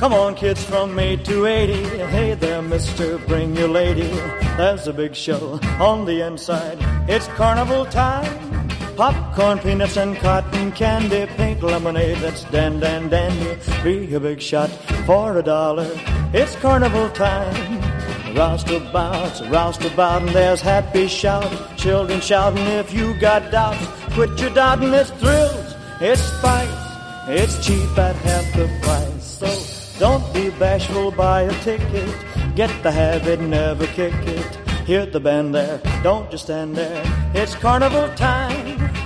Come on, kids from 8 to 80. Hey there, mister, bring your lady. There's a big show on the inside. It's carnival time. Popcorn, peanuts, and cotton candy. Pink lemonade that's dan dan dandy. Be a big shot for a dollar. It's carnival time. Roustabout's roustabout, and there's happy shout. Children shouting if you got doubts. Quit your doubting, it's thrills, it's spice. It's cheap at half the price. Be bashful, buy a ticket. Get the habit, never kick it. Hear the band there, don't just stand there. It's carnival time.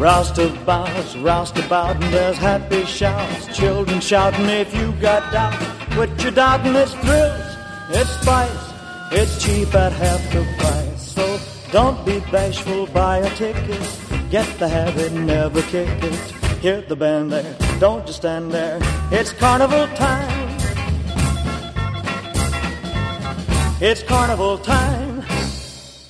Roustabouts, roustabout, and there's happy shouts. Children shouting if you got doubts. Quit your doubting, it's thrills, it's spice, it's cheap at half the price. So don't be bashful, buy a ticket. Get the habit, never kick it. Hear the band there, don't just stand there. It's carnival time. It's carnival time.